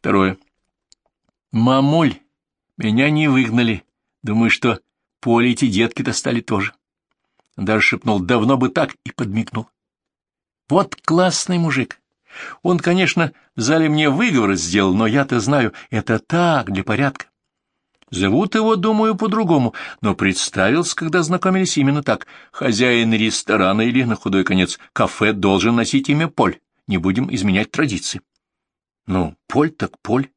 Второе. Мамуль, меня не выгнали. Думаю, что Поле эти детки-то стали тоже. Даже шепнул, давно бы так, и подмигнул. Вот классный мужик. Он, конечно, в зале мне выговор сделал, но я-то знаю, это так, для порядка. Зовут его, думаю, по-другому, но представился, когда знакомились именно так. Хозяин ресторана или, на худой конец, кафе должен носить имя Поль. Не будем изменять традиции. Ну, Поль так Поль.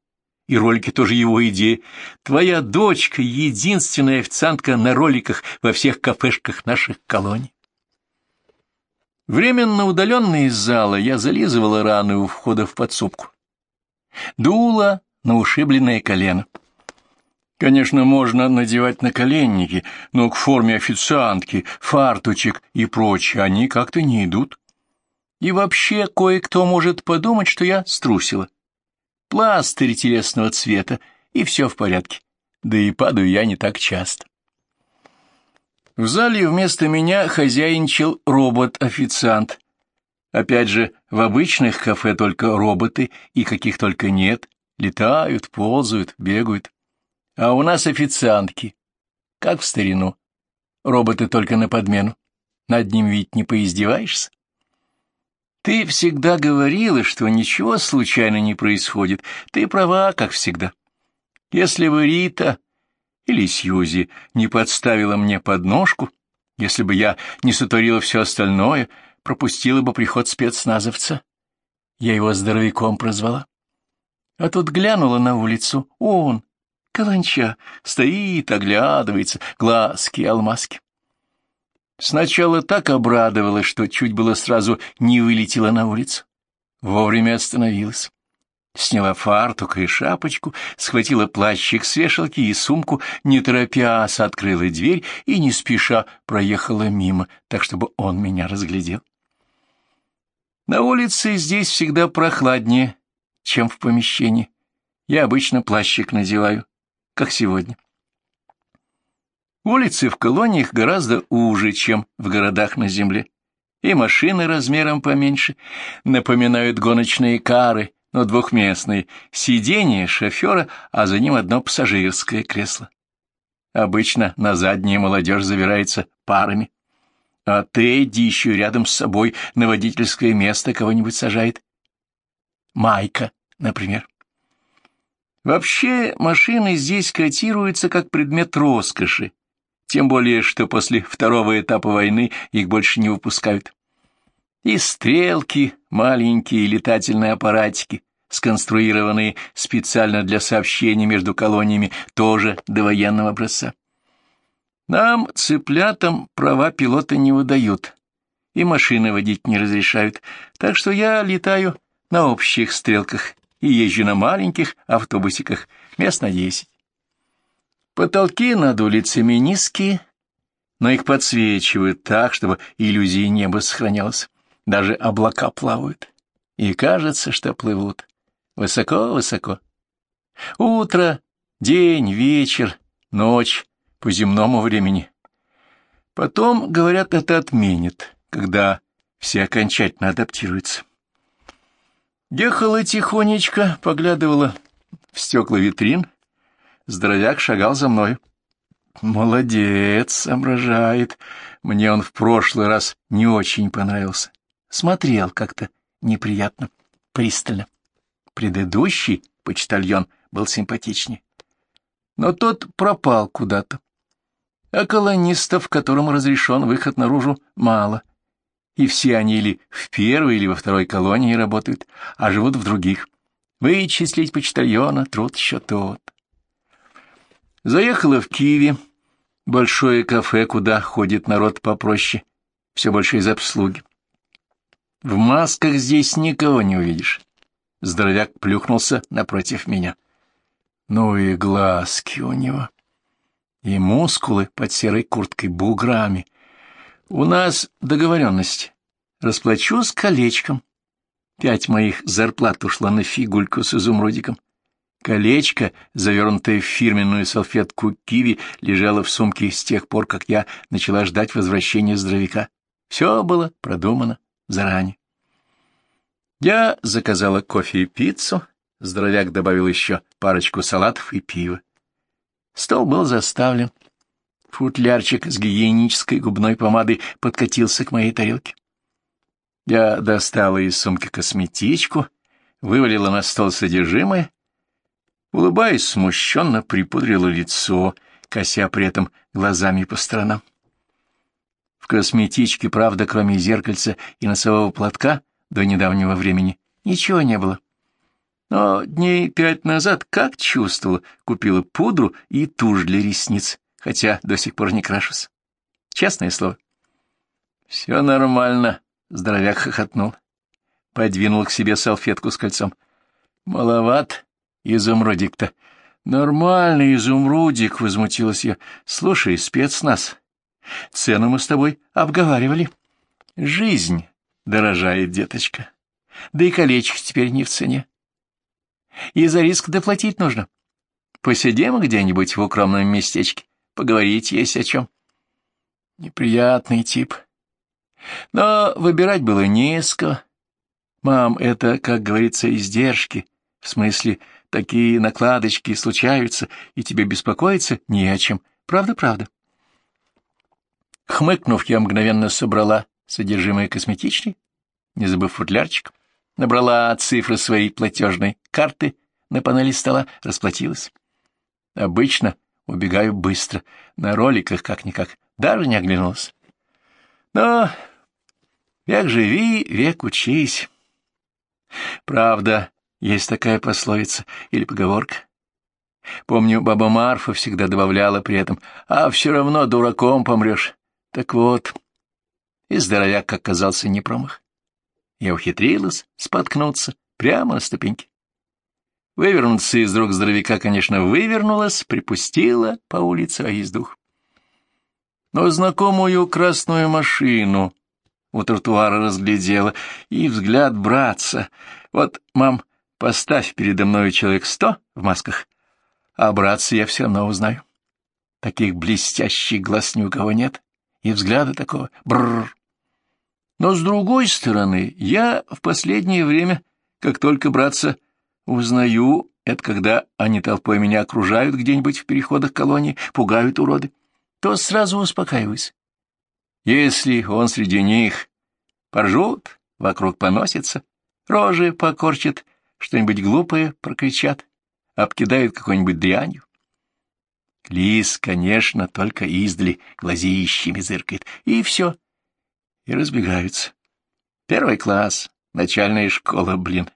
И ролики тоже его идея. Твоя дочка — единственная официантка на роликах во всех кафешках наших колоний. Временно удаленный из зала я зализывала раны у входа в подсобку. Дула на ушибленное колено. Конечно, можно надевать наколенники, но к форме официантки, фартучек и прочее они как-то не идут. И вообще кое-кто может подумать, что я струсила. Пластырь телесного цвета, и все в порядке. Да и падаю я не так часто. В зале вместо меня хозяйничал робот-официант. Опять же, в обычных кафе только роботы, и каких только нет, летают, ползают, бегают. А у нас официантки, как в старину. Роботы только на подмену. Над ним ведь не поиздеваешься. Ты всегда говорила, что ничего случайно не происходит. Ты права, как всегда. Если бы Рита или Сьюзи не подставила мне подножку, если бы я не сотворила все остальное, пропустила бы приход спецназовца. Я его здоровяком прозвала. А тут глянула на улицу. Он, каланча, стоит, оглядывается, глазки, алмазки. Сначала так обрадовалась, что чуть было сразу не вылетела на улицу. Вовремя остановилась сняла фартук и шапочку, схватила плащик с вешалки и сумку, не торопясь, открыла дверь и не спеша проехала мимо, так чтобы он меня разглядел. На улице здесь всегда прохладнее, чем в помещении. Я обычно плащик надеваю, как сегодня. Улицы в колониях гораздо уже, чем в городах на земле, и машины размером поменьше напоминают гоночные кары, но двухместный, сиденье шофера, а за ним одно пассажирское кресло. Обычно на заднее молодежь забирается парами, а Тедди еще рядом с собой на водительское место кого-нибудь сажает. Майка, например. Вообще, машины здесь котируются как предмет роскоши, тем более, что после второго этапа войны их больше не выпускают. И стрелки, маленькие летательные аппаратики, сконструированные специально для сообщений между колониями, тоже довоенного образца. Нам, цыплятам, права пилота не выдают, и машины водить не разрешают, так что я летаю на общих стрелках и езжу на маленьких автобусиках, мест на десять. Потолки над улицами низкие, но их подсвечивают так, чтобы иллюзии неба сохранялась. Даже облака плавают, и кажется, что плывут. Высоко-высоко. Утро, день, вечер, ночь по земному времени. Потом, говорят, это отменит, когда все окончательно адаптируются. Ехала тихонечко, поглядывала в стекла витрин. Здоровяк шагал за мной. Молодец, соображает. Мне он в прошлый раз не очень понравился смотрел как-то неприятно, пристально. Предыдущий почтальон был симпатичнее. Но тот пропал куда-то. А колонистов, которым разрешен выход наружу, мало. И все они или в первой, или во второй колонии работают, а живут в других. Вычислить почтальона — труд еще тот. Заехала в Киеве, большое кафе, куда ходит народ попроще, все больше из обслуги. В масках здесь никого не увидишь. Здоровяк плюхнулся напротив меня. Ну и глазки у него. И мускулы под серой курткой буграми. У нас договоренность. Расплачусь колечком. Пять моих зарплат ушла на фигульку с изумрудиком. Колечко, завернутое в фирменную салфетку киви, лежало в сумке с тех пор, как я начала ждать возвращения здоровяка. Все было продумано заранее. Я заказала кофе и пиццу, Здоровяк добавил еще парочку салатов и пива. Стол был заставлен. Футлярчик с гигиенической губной помадой подкатился к моей тарелке. Я достала из сумки косметичку, вывалила на стол содержимое, улыбаясь смущенно, припудрила лицо, кося при этом глазами по сторонам. В косметичке, правда, кроме зеркальца и носового платка, до недавнего времени ничего не было. Но дней пять назад, как чувствовала, купила пудру и тушь для ресниц, хотя до сих пор не крашусь. Честное слово. — Все нормально, — здоровяк хохотнул. Подвинул к себе салфетку с кольцом. — Маловат изумрудик-то. — Нормальный изумрудик, — возмутилась я. — Слушай, спецназ, цену мы с тобой обговаривали. Жизнь дорожает, деточка. Да и колечко теперь не в цене. И за риск доплатить нужно. Посидим где-нибудь в укромном местечке, поговорить есть о чем. Неприятный тип. Но выбирать было не из кого. Мам, это, как говорится, издержки. В смысле, такие накладочки случаются, и тебе беспокоиться не о чем. Правда-правда. Хмыкнув, я мгновенно собрала содержимое косметичной, не забыв футлярчик, набрала цифры своей платежной карты на панели стола, расплатилась. Обычно убегаю быстро, на роликах как-никак, даже не оглянулась. Но век живи, век учись. Правда, есть такая пословица или поговорка. Помню, баба Марфа всегда добавляла при этом, а все равно дураком помрешь. Так вот, и здоровяк оказался не промах. Я ухитрилась споткнуться прямо на ступеньке. Вывернуться из рук здоровяка, конечно, вывернулась, припустила по улице, а ездух. Но знакомую красную машину у тротуара разглядела, и взгляд братца. Вот, мам, поставь передо мной человек сто в масках, а братца я все равно узнаю. Таких блестящих глаз ни у кого нет, и взгляда такого. Бррр. Но, с другой стороны, я в последнее время, как только, братца, узнаю, это когда они толпой меня окружают где-нибудь в переходах колонии, пугают уроды, то сразу успокаиваюсь. Если он среди них поржут, вокруг поносится, рожи покорчат, что-нибудь глупое прокричат, обкидают какой-нибудь дрянью. Лис, конечно, только издали глазищами зыркает, и все, и разбегаются. Первый класс, начальная школа, блин.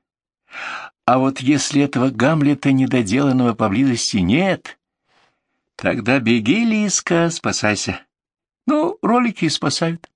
А вот если этого Гамлета недоделанного поблизости нет, тогда беги, Лиска, спасайся. Ну, ролики спасают.